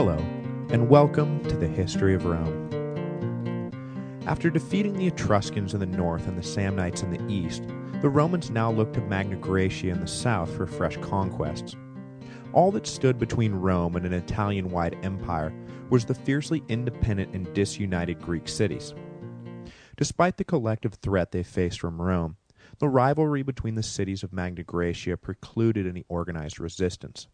Hello, and welcome to the History of Rome. After defeating the Etruscans in the north and the Samnites in the east, the Romans now looked to Magna Graecia in the south for fresh conquests. All that stood between Rome and an Italian-wide empire was the fiercely independent and disunited Greek cities. Despite the collective threat they faced from Rome, the rivalry between the cities of Magna Graecia precluded any organized resistance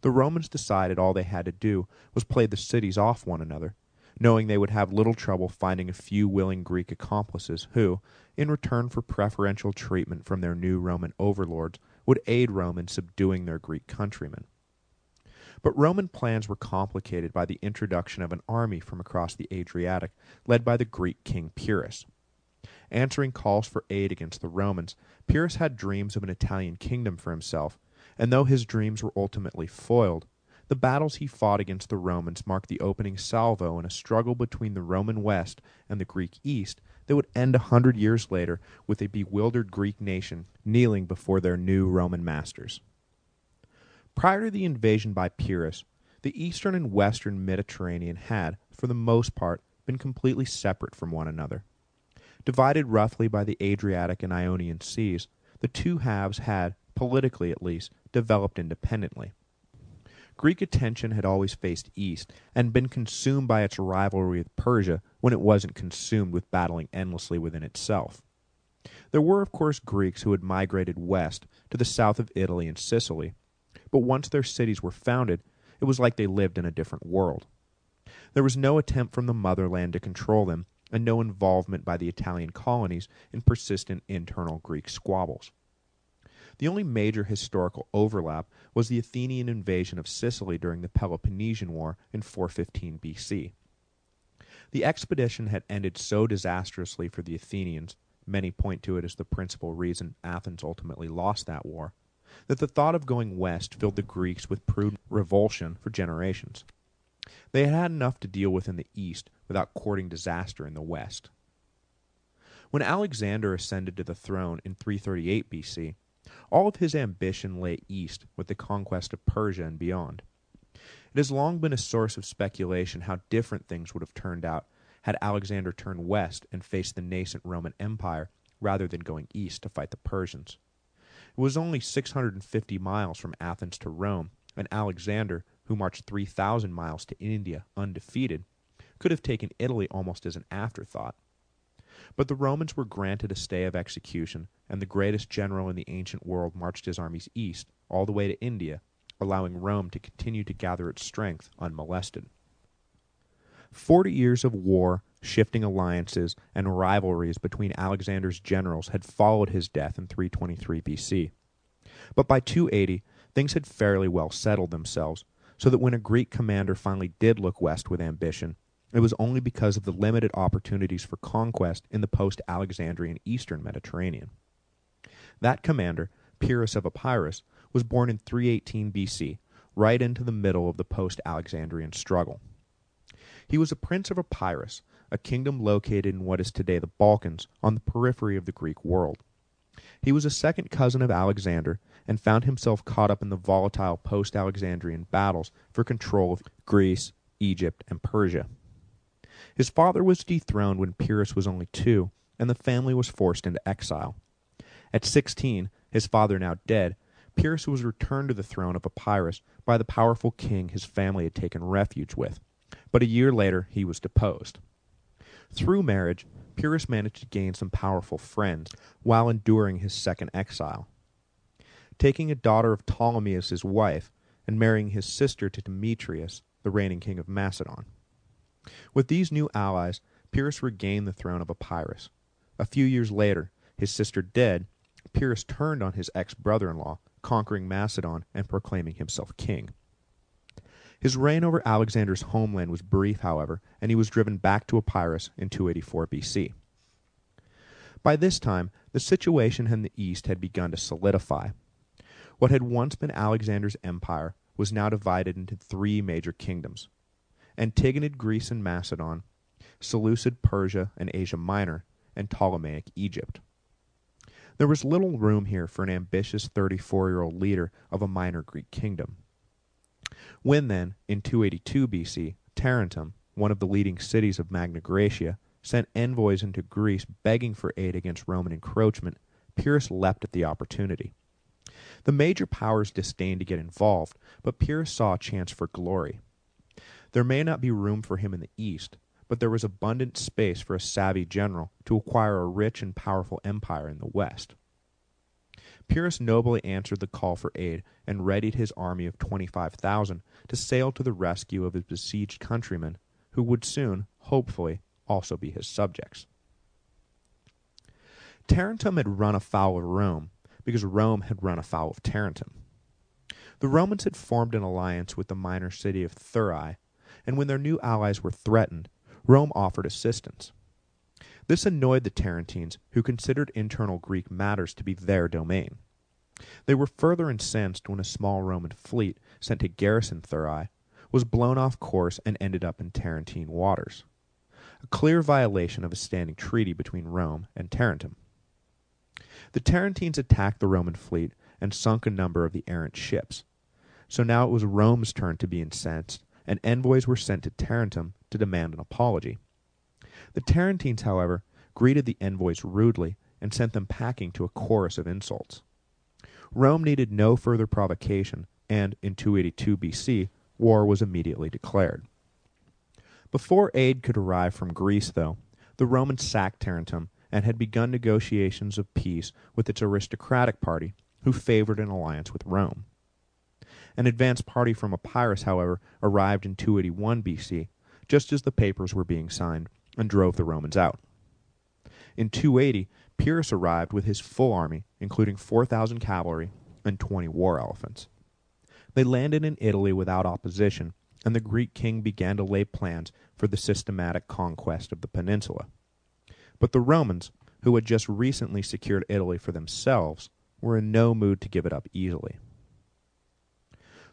the Romans decided all they had to do was play the cities off one another, knowing they would have little trouble finding a few willing Greek accomplices who, in return for preferential treatment from their new Roman overlords, would aid Rome in subduing their Greek countrymen. But Roman plans were complicated by the introduction of an army from across the Adriatic, led by the Greek king Pyrrhus. Answering calls for aid against the Romans, Pyrrhus had dreams of an Italian kingdom for himself, and though his dreams were ultimately foiled, the battles he fought against the Romans marked the opening salvo in a struggle between the Roman West and the Greek East that would end a hundred years later with a bewildered Greek nation kneeling before their new Roman masters. Prior to the invasion by Pyrrhus, the eastern and western Mediterranean had, for the most part, been completely separate from one another. Divided roughly by the Adriatic and Ionian seas, the two halves had, politically at least, developed independently. Greek attention had always faced east and been consumed by its rivalry with Persia when it wasn't consumed with battling endlessly within itself. There were of course Greeks who had migrated west to the south of Italy and Sicily, but once their cities were founded, it was like they lived in a different world. There was no attempt from the motherland to control them, and no involvement by the Italian colonies in persistent internal Greek squabbles. The only major historical overlap was the Athenian invasion of Sicily during the Peloponnesian War in 415 BC. The expedition had ended so disastrously for the Athenians, many point to it as the principal reason Athens ultimately lost that war, that the thought of going west filled the Greeks with prudent revulsion for generations. They had had enough to deal with in the east without courting disaster in the west. When Alexander ascended to the throne in 338 BC, all of his ambition lay east with the conquest of Persia and beyond. It has long been a source of speculation how different things would have turned out had Alexander turned west and faced the nascent Roman Empire rather than going east to fight the Persians. It was only 650 miles from Athens to Rome, and Alexander, who marched 3,000 miles to India undefeated, could have taken Italy almost as an afterthought. But the Romans were granted a stay of execution, and the greatest general in the ancient world marched his armies east, all the way to India, allowing Rome to continue to gather its strength unmolested. Forty years of war, shifting alliances, and rivalries between Alexander's generals had followed his death in 323 BC. But by 280, things had fairly well settled themselves, so that when a Greek commander finally did look west with ambition, it was only because of the limited opportunities for conquest in the post-Alexandrian eastern Mediterranean. That commander, Pyrrhus of Epirus, was born in 318 BC, right into the middle of the post-Alexandrian struggle. He was a prince of Epirus, a kingdom located in what is today the Balkans, on the periphery of the Greek world. He was a second cousin of Alexander and found himself caught up in the volatile post-Alexandrian battles for control of Greece, Egypt, and Persia. His father was dethroned when Pyrrhus was only two, and the family was forced into exile. At 16, his father now dead, Pyrrhus was returned to the throne of Epirus by the powerful king his family had taken refuge with, but a year later he was deposed. Through marriage, Pyrrhus managed to gain some powerful friends while enduring his second exile. Taking a daughter of Ptolemy as his wife, and marrying his sister to Demetrius, the reigning king of Macedon. With these new allies, Pyrrhus regained the throne of Epirus. A few years later, his sister dead, Pyrrhus turned on his ex-brother-in-law, conquering Macedon and proclaiming himself king. His reign over Alexander's homeland was brief, however, and he was driven back to Epirus in 284 BC. By this time, the situation in the east had begun to solidify. What had once been Alexander's empire was now divided into three major kingdoms. Antigonid Greece and Macedon, Seleucid Persia and Asia Minor, and Ptolemaic Egypt. There was little room here for an ambitious 34-year-old leader of a minor Greek kingdom. When then, in 282 BC, Tarentum, one of the leading cities of Magna Graecia, sent envoys into Greece begging for aid against Roman encroachment, Pyrrhus leapt at the opportunity. The major powers disdained to get involved, but Pyrrhus saw a chance for glory. There may not be room for him in the east, but there was abundant space for a savvy general to acquire a rich and powerful empire in the west. Pyrrhus nobly answered the call for aid and readied his army of 25,000 to sail to the rescue of his besieged countrymen, who would soon, hopefully, also be his subjects. Tarentum had run afoul of Rome because Rome had run afoul of Tarentum. The Romans had formed an alliance with the minor city of Thurii, and when their new allies were threatened, Rome offered assistance. This annoyed the Tarentines, who considered internal Greek matters to be their domain. They were further incensed when a small Roman fleet, sent to garrison Thurii, was blown off course and ended up in Tarentine waters, a clear violation of a standing treaty between Rome and Tarentum. The Tarentines attacked the Roman fleet and sunk a number of the errant ships, so now it was Rome's turn to be incensed, and envoys were sent to Tarentum to demand an apology. The Tarentines, however, greeted the envoys rudely and sent them packing to a chorus of insults. Rome needed no further provocation, and in 282 BC, war was immediately declared. Before aid could arrive from Greece, though, the Romans sacked Tarentum and had begun negotiations of peace with its aristocratic party, who favored an alliance with Rome. An advance party from Epirus, however, arrived in 281 BC, just as the papers were being signed, and drove the Romans out. In 280, Pyrrhus arrived with his full army, including 4,000 cavalry and 20 war elephants. They landed in Italy without opposition, and the Greek king began to lay plans for the systematic conquest of the peninsula. But the Romans, who had just recently secured Italy for themselves, were in no mood to give it up easily.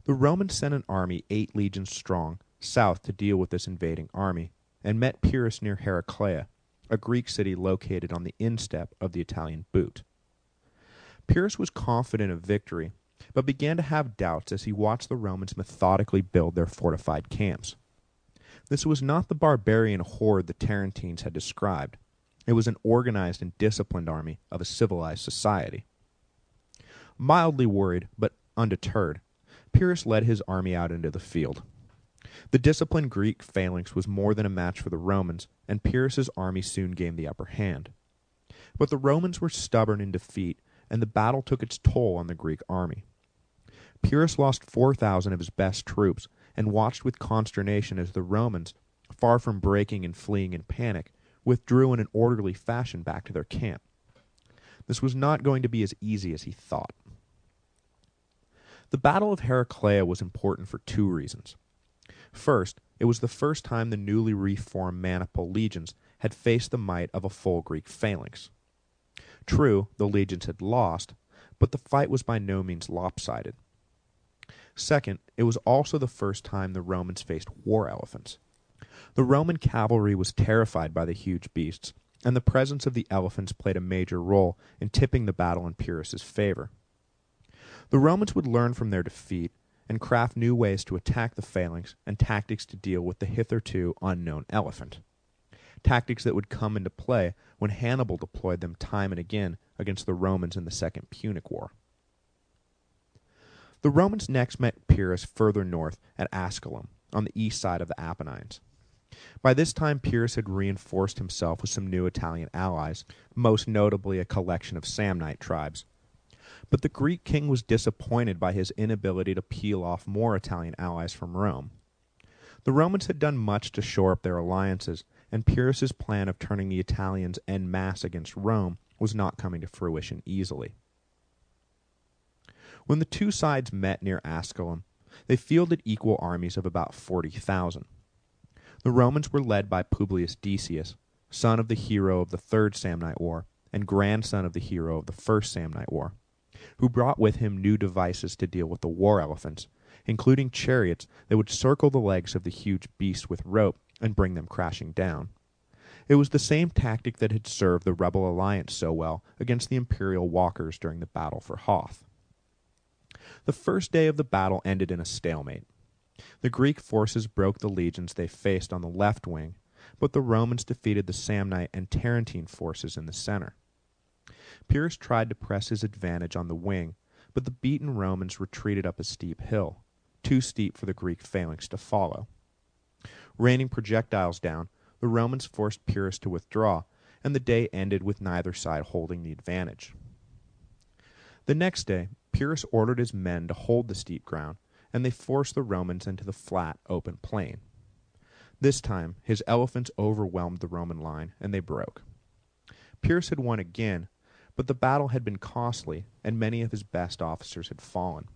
The Romans sent an army eight legions strong south to deal with this invading army, and met Pyrrhus near Heraclea, a Greek city located on the instep of the Italian boot. Pyrrhus was confident of victory, but began to have doubts as he watched the Romans methodically build their fortified camps. This was not the barbarian horde the Tarentines had described. It was an organized and disciplined army of a civilized society. Mildly worried, but undeterred, Pyrrhus led his army out into the field. The disciplined Greek phalanx was more than a match for the Romans, and Pyrrhus's army soon gained the upper hand. But the Romans were stubborn in defeat, and the battle took its toll on the Greek army. Pyrrhus lost 4,000 of his best troops, and watched with consternation as the Romans, far from breaking and fleeing in panic, withdrew in an orderly fashion back to their camp. This was not going to be as easy as he thought. The Battle of Heraclea was important for two reasons. First, it was the first time the newly reformed manipular legions had faced the might of a full Greek phalanx. True, the legions had lost, but the fight was by no means lopsided. Second, it was also the first time the Romans faced war elephants. The Roman cavalry was terrified by the huge beasts, and the presence of the elephants played a major role in tipping the battle in Pyrrhus's favor. The Romans would learn from their defeat and craft new ways to attack the phalanx and tactics to deal with the hitherto unknown elephant. Tactics that would come into play when Hannibal deployed them time and again against the Romans in the Second Punic War. The Romans next met Pyrrhus further north at Asculum, on the east side of the Apennines. By this time Pyrrhus had reinforced himself with some new Italian allies, most notably a collection of Samnite tribes, but the Greek king was disappointed by his inability to peel off more Italian allies from Rome. The Romans had done much to shore up their alliances, and Pyrrhus's plan of turning the Italians en masse against Rome was not coming to fruition easily. When the two sides met near Asculum, they fielded equal armies of about 40,000. The Romans were led by Publius Decius, son of the hero of the Third Samnite War, and grandson of the hero of the First Samnite War who brought with him new devices to deal with the war elephants, including chariots that would circle the legs of the huge beasts with rope and bring them crashing down. It was the same tactic that had served the rebel alliance so well against the imperial walkers during the battle for Hoth. The first day of the battle ended in a stalemate. The Greek forces broke the legions they faced on the left wing, but the Romans defeated the Samnite and Tarentine forces in the center. Pyrrhus tried to press his advantage on the wing, but the beaten Romans retreated up a steep hill, too steep for the Greek phalanx to follow. Raining projectiles down, the Romans forced Pyrrhus to withdraw, and the day ended with neither side holding the advantage. The next day, Pyrrhus ordered his men to hold the steep ground, and they forced the Romans into the flat, open plain. This time, his elephants overwhelmed the Roman line, and they broke. Pyrrhus had won again, but the battle had been costly, and many of his best officers had fallen.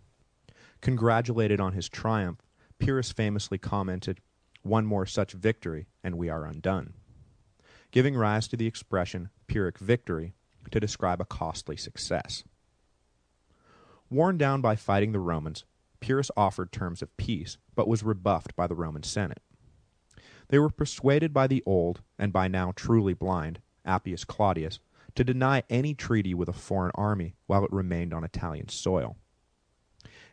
Congratulated on his triumph, Pyrrhus famously commented, One more such victory, and we are undone, giving rise to the expression Pyrrhic victory to describe a costly success. Worn down by fighting the Romans, Pyrrhus offered terms of peace, but was rebuffed by the Roman Senate. They were persuaded by the old, and by now truly blind, Appius Claudius, to deny any treaty with a foreign army while it remained on Italian soil.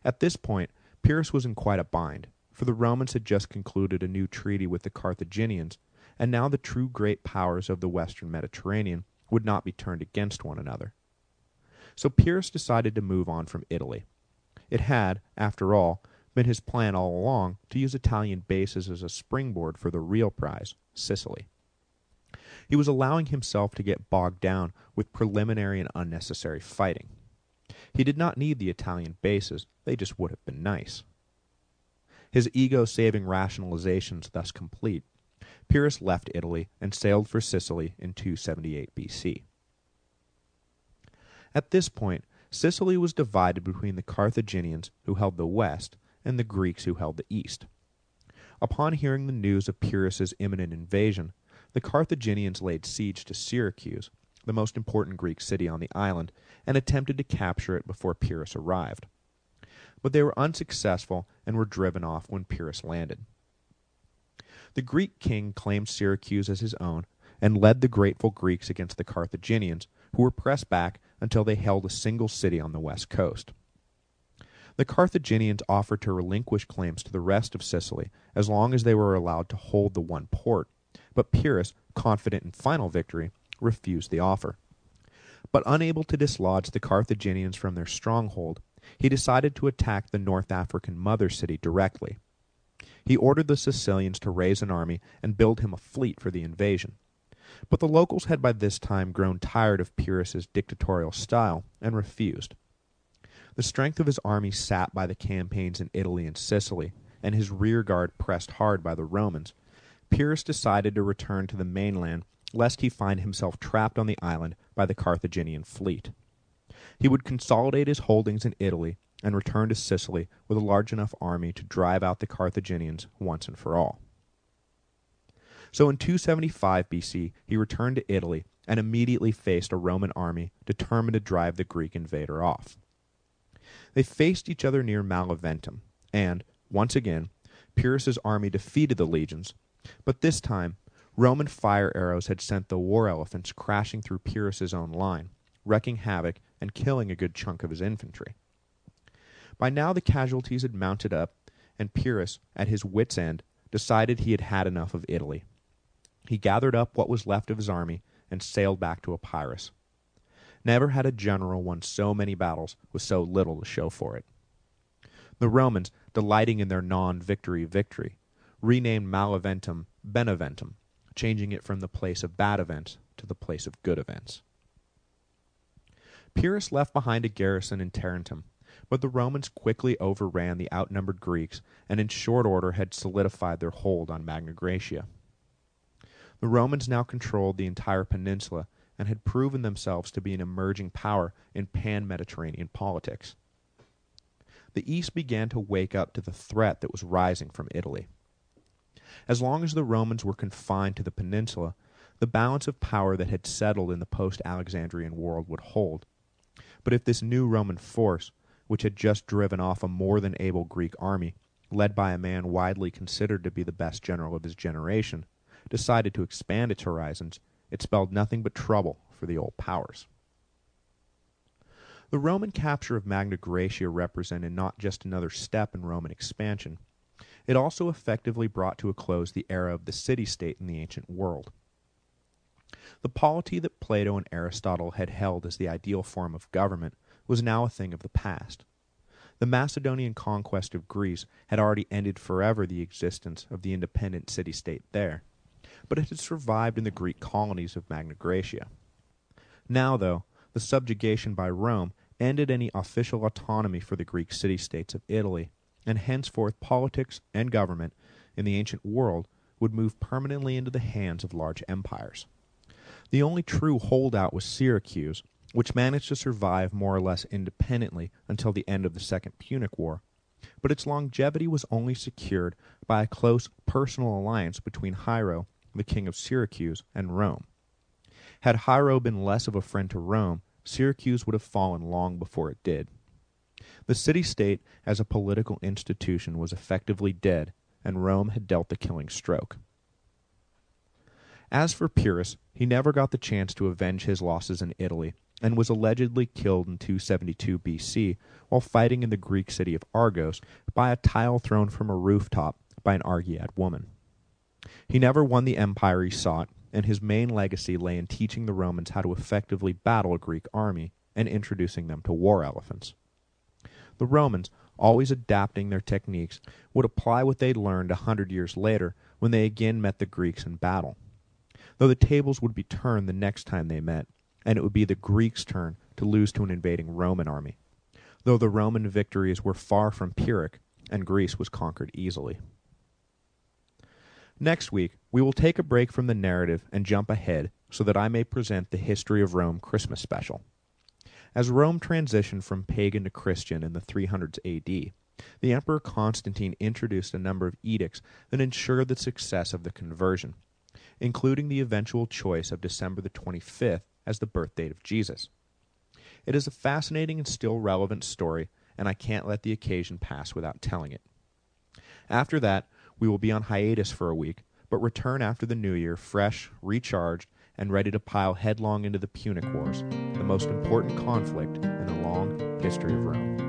At this point, Pyrrhus was in quite a bind, for the Romans had just concluded a new treaty with the Carthaginians, and now the true great powers of the western Mediterranean would not be turned against one another. So Pyrrhus decided to move on from Italy. It had, after all, been his plan all along to use Italian bases as a springboard for the real prize, Sicily. He was allowing himself to get bogged down with preliminary and unnecessary fighting. He did not need the Italian bases, they just would have been nice. His ego-saving rationalizations thus complete, Pyrrhus left Italy and sailed for Sicily in 278 BC. At this point, Sicily was divided between the Carthaginians, who held the west, and the Greeks, who held the east. Upon hearing the news of Pyrrhus's imminent invasion, the Carthaginians laid siege to Syracuse, the most important Greek city on the island, and attempted to capture it before Pyrrhus arrived. But they were unsuccessful and were driven off when Pyrrhus landed. The Greek king claimed Syracuse as his own and led the grateful Greeks against the Carthaginians, who were pressed back until they held a single city on the west coast. The Carthaginians offered to relinquish claims to the rest of Sicily as long as they were allowed to hold the one port, but Pyrrhus, confident in final victory, refused the offer. But unable to dislodge the Carthaginians from their stronghold, he decided to attack the North African mother city directly. He ordered the Sicilians to raise an army and build him a fleet for the invasion. But the locals had by this time grown tired of Pyrrhus's dictatorial style and refused. The strength of his army sat by the campaigns in Italy and Sicily, and his rearguard pressed hard by the Romans, Pyrrhus decided to return to the mainland lest he find himself trapped on the island by the Carthaginian fleet. He would consolidate his holdings in Italy and return to Sicily with a large enough army to drive out the Carthaginians once and for all. So in 275 BC, he returned to Italy and immediately faced a Roman army determined to drive the Greek invader off. They faced each other near Maleventum, and, once again, Pyrrhus's army defeated the legions but this time, Roman fire arrows had sent the war elephants crashing through Pyrrhus's own line, wrecking havoc and killing a good chunk of his infantry. By now the casualties had mounted up, and Pyrrhus, at his wits' end, decided he had had enough of Italy. He gathered up what was left of his army and sailed back to Epirus. Never had a general won so many battles with so little to show for it. The Romans, delighting in their non-victory victory, renamed Maleventum Beneventum, changing it from the place of bad events to the place of good events. Pyrrhus left behind a garrison in Tarentum, but the Romans quickly overran the outnumbered Greeks and in short order had solidified their hold on Magna Graecia. The Romans now controlled the entire peninsula and had proven themselves to be an emerging power in pan-Mediterranean politics. The East began to wake up to the threat that was rising from Italy. As long as the Romans were confined to the peninsula, the balance of power that had settled in the post-Alexandrian world would hold. But if this new Roman force, which had just driven off a more than able Greek army, led by a man widely considered to be the best general of his generation, decided to expand its horizons, it spelled nothing but trouble for the old powers. The Roman capture of Magna Graecia represented not just another step in Roman expansion, it also effectively brought to a close the era of the city-state in the ancient world. The polity that Plato and Aristotle had held as the ideal form of government was now a thing of the past. The Macedonian conquest of Greece had already ended forever the existence of the independent city-state there, but it had survived in the Greek colonies of Magna Graecia. Now, though, the subjugation by Rome ended any official autonomy for the Greek city-states of Italy, and henceforth politics and government in the ancient world would move permanently into the hands of large empires. The only true holdout was Syracuse, which managed to survive more or less independently until the end of the Second Punic War, but its longevity was only secured by a close personal alliance between Hiero, the king of Syracuse, and Rome. Had Hiero been less of a friend to Rome, Syracuse would have fallen long before it did. The city-state as a political institution was effectively dead, and Rome had dealt the killing stroke. As for Pyrrhus, he never got the chance to avenge his losses in Italy, and was allegedly killed in 272 BC while fighting in the Greek city of Argos by a tile thrown from a rooftop by an Argive woman. He never won the empire he sought, and his main legacy lay in teaching the Romans how to effectively battle a Greek army and introducing them to war elephants. The Romans, always adapting their techniques, would apply what they'd learned a hundred years later when they again met the Greeks in battle. Though the tables would be turned the next time they met, and it would be the Greeks' turn to lose to an invading Roman army, though the Roman victories were far from Pyrrhic, and Greece was conquered easily. Next week, we will take a break from the narrative and jump ahead so that I may present the History of Rome Christmas special. As Rome transitioned from pagan to Christian in the 300s AD, the Emperor Constantine introduced a number of edicts that ensured the success of the conversion, including the eventual choice of December the 25th as the birth date of Jesus. It is a fascinating and still relevant story, and I can't let the occasion pass without telling it. After that, we will be on hiatus for a week, but return after the new year fresh, recharged, and ready to pile headlong into the Punic Wars, most important conflict in the long history of Rome.